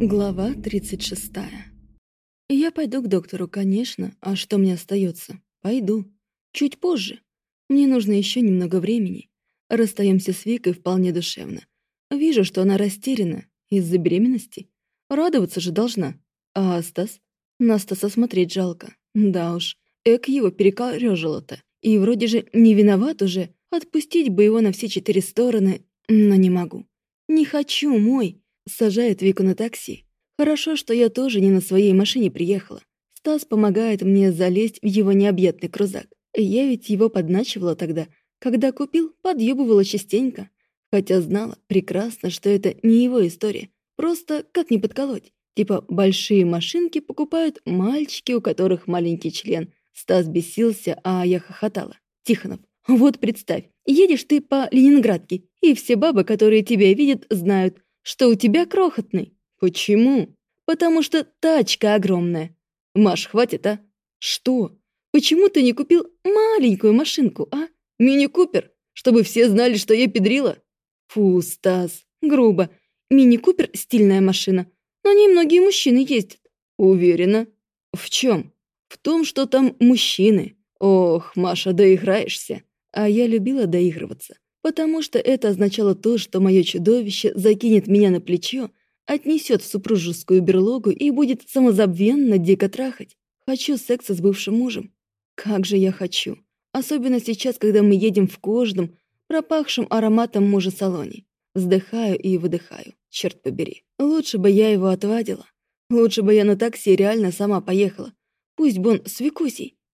Глава 36. Я пойду к доктору, конечно, а что мне остается? Пойду. Чуть позже. Мне нужно еще немного времени. Расстаемся с Викой вполне душевно. Вижу, что она растеряна из-за беременности. Радоваться же должна. А Стас? На Стаса смотреть жалко. Да уж, эк его перекорёжило-то. И вроде же не виноват уже. Отпустить бы его на все четыре стороны, но не могу. Не хочу, мой сажает Вику на такси. Хорошо, что я тоже не на своей машине приехала. Стас помогает мне залезть в его необъятный крузак. Я ведь его подначивала тогда. Когда купил, подъебывала частенько. Хотя знала прекрасно, что это не его история. Просто как не подколоть. Типа большие машинки покупают мальчики, у которых маленький член. Стас бесился, а я хохотала. Тихонов, вот представь, едешь ты по Ленинградке, и все бабы, которые тебя видят, знают, что у тебя крохотный. Почему? Потому что тачка огромная. Маш, хватит, а? Что? Почему ты не купил маленькую машинку, а? Мини-купер, чтобы все знали, что я педрила? Фу, Стас, грубо. Мини-купер — стильная машина. На ней многие мужчины ездят. Уверена. В чем? В том, что там мужчины. Ох, Маша, доиграешься. А я любила доигрываться потому что это означало то, что мое чудовище закинет меня на плечо, отнесет в супружескую берлогу и будет самозабвенно дико трахать. Хочу секса с бывшим мужем. Как же я хочу. Особенно сейчас, когда мы едем в кожном, пропахшем ароматом мужа салоне. Вздыхаю и выдыхаю. Черт побери. Лучше бы я его отвадила. Лучше бы я на такси реально сама поехала. Пусть бы он с.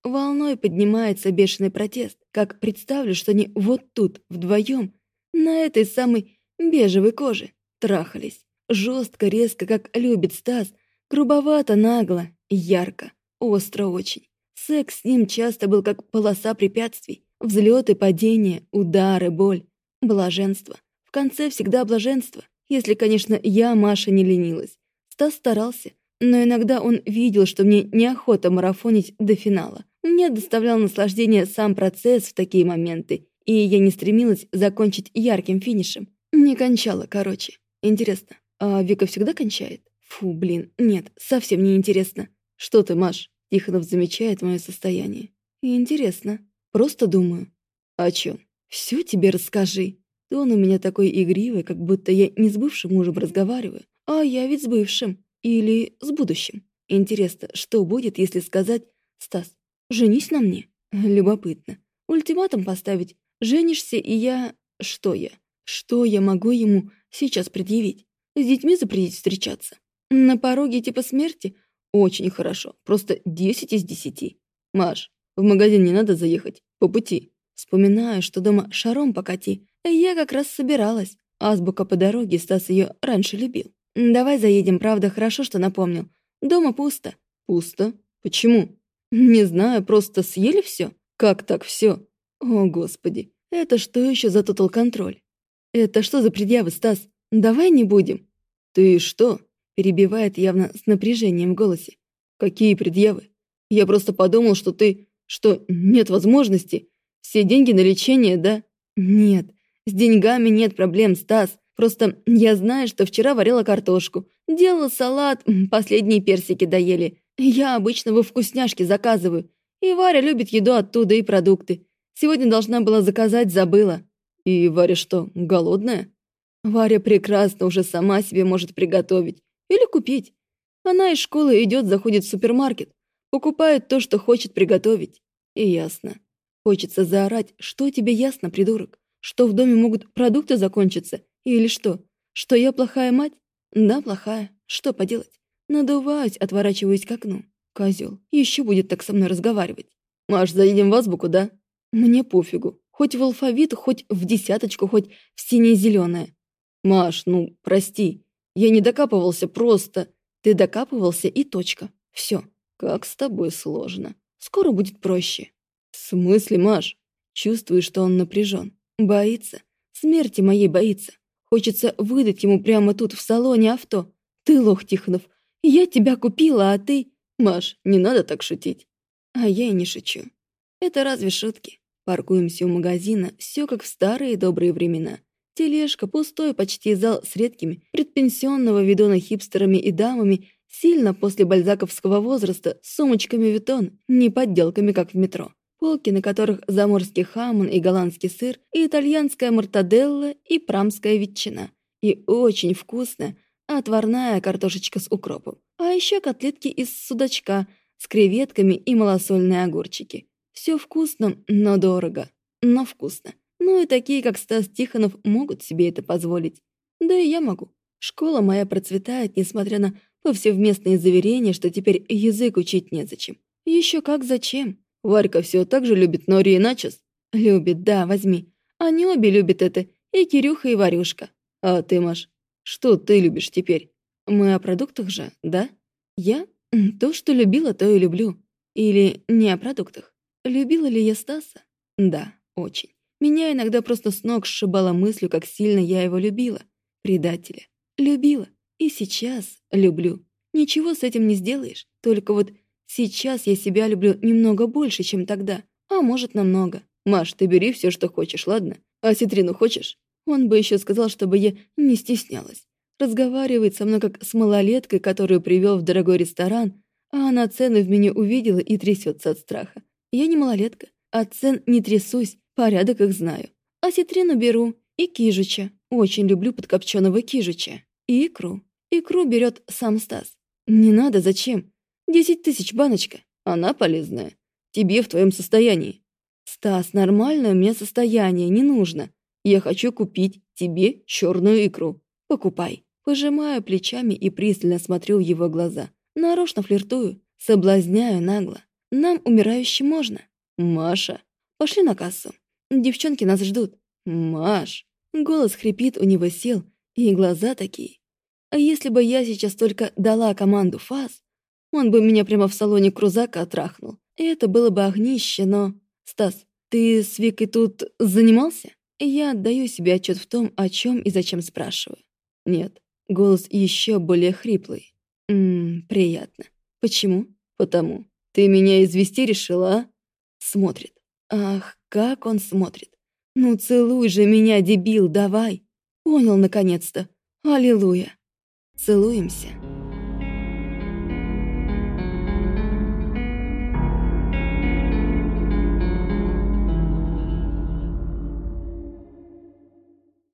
Волной поднимается бешеный протест, как представлю, что они вот тут, вдвоем, на этой самой бежевой коже, трахались. Жестко, резко, как любит Стас, грубовато, нагло, ярко, остро очень. Секс с ним часто был как полоса препятствий. Взлеты, падения, удары, боль, блаженство. В конце всегда блаженство, если, конечно, я, Маша, не ленилась. Стас старался, но иногда он видел, что мне неохота марафонить до финала. Мне доставлял наслаждение сам процесс в такие моменты, и я не стремилась закончить ярким финишем. Не кончала, короче. Интересно, а Вика всегда кончает? Фу, блин, нет, совсем не интересно. Что ты, Маш? Тихонов замечает мое состояние. Интересно. Просто думаю. О чем? Все тебе расскажи. Тон у меня такой игривый, как будто я не с бывшим мужем разговариваю, а я ведь с бывшим. Или с будущим. Интересно, что будет, если сказать «Стас, женись на мне»? Любопытно. Ультиматум поставить. Женишься, и я... Что я? Что я могу ему сейчас предъявить? С детьми запретить встречаться? На пороге типа смерти? Очень хорошо. Просто 10 из 10. Маш, в магазин не надо заехать. По пути. Вспоминаю, что дома шаром покати. Я как раз собиралась. Азбука по дороге, Стас ее раньше любил. «Давай заедем, правда, хорошо, что напомнил. Дома пусто». «Пусто? Почему?» «Не знаю, просто съели все? Как так все? О, Господи, это что еще за тотал-контроль? Это что за предъявы, Стас? Давай не будем». «Ты что?» — перебивает явно с напряжением в голосе. «Какие предъявы? Я просто подумал, что ты... что нет возможности. Все деньги на лечение, да?» «Нет, с деньгами нет проблем, Стас. Просто я знаю, что вчера варила картошку, делала салат, последние персики доели. Я обычно во вкусняшки заказываю. И Варя любит еду оттуда и продукты. Сегодня должна была заказать, забыла. И Варя что, голодная? Варя прекрасно уже сама себе может приготовить. Или купить. Она из школы идет, заходит в супермаркет, покупает то, что хочет приготовить. И ясно. Хочется заорать, что тебе ясно, придурок? Что в доме могут продукты закончиться, или что? Что я плохая мать? Да, плохая. Что поделать? Надуваюсь, отворачиваюсь к окну. Козел, еще будет так со мной разговаривать. Маш, заедем в азбуку, да? Мне пофигу. Хоть в алфавит, хоть в десяточку, хоть в сине-зеленое. Маш, ну, прости. Я не докапывался просто. Ты докапывался и точка. Все. Как с тобой сложно. Скоро будет проще. В смысле, Маш? Чувствую, что он напряжен. Боится. Смерти моей боится. Хочется выдать ему прямо тут, в салоне авто. Ты лох, Тихонов. Я тебя купила, а ты... Маш, не надо так шутить. А я и не шучу. Это разве шутки? Паркуемся у магазина, все как в старые добрые времена. Тележка, пустой почти зал с редкими, предпенсионного видона хипстерами и дамами, сильно после бальзаковского возраста, сумочками витон, не подделками, как в метро. Полки, на которых заморский хамон и голландский сыр, и итальянская мартаделла, и прамская ветчина. И очень вкусная, отварная картошечка с укропом. А еще котлетки из судачка с креветками и малосольные огурчики. Все вкусно, но дорого. Но вкусно. Ну и такие, как Стас Тихонов, могут себе это позволить. Да и я могу. Школа моя процветает, несмотря на повсеместные заверения, что теперь язык учить незачем. Еще как зачем? Варька все так же любит нори и начос. Любит, да, возьми. Они обе любят это, и Кирюха, и Варюшка. А ты, Маш, что ты любишь теперь? Мы о продуктах же, да? Я? То, что любила, то и люблю. Или не о продуктах. Любила ли я Стаса? Да, очень. Меня иногда просто с ног сшибала мыслью, как сильно я его любила. Предателя. Любила. И сейчас люблю. Ничего с этим не сделаешь. Только вот сейчас я себя люблю немного больше, чем тогда. А может, намного. Маш, ты бери все, что хочешь, ладно? А ситрину хочешь? Он бы еще сказал, чтобы я не стеснялась. Разговаривает со мной как с малолеткой, которую привел в дорогой ресторан, а она цены в меню увидела и трясется от страха. Я не малолетка, от цен не трясусь, Порядок их знаю. Осетрину беру. И кижича. Очень люблю подкопченого кижича. И икру. Икру берет сам Стас. Не надо, зачем? Десять тысяч баночка. Она полезная. Тебе в твоем состоянии. Стас, нормальное у меня состояние, не нужно. Я хочу купить тебе черную икру. Покупай. Пожимаю плечами и пристально смотрю в его глаза. Нарочно флиртую, соблазняю нагло. Нам умирающим можно. Маша, пошли на кассу. Девчонки нас ждут. Маш. Голос хрипит, у него сел, и глаза такие. А если бы я сейчас только дала команду фаз, он бы меня прямо в салоне крузака отрахнул. И это было бы огнище, но... Стас, ты с Викой тут занимался? Я отдаю себе отчет в том, о чем и зачем спрашиваю. Нет, голос еще более хриплый. Ммм, приятно. Почему? Потому. Ты меня извести решила, а? Смотрит. Ах, как он смотрит. Ну целуй же меня, дебил, давай. Понял наконец-то. Аллилуйя. Целуемся.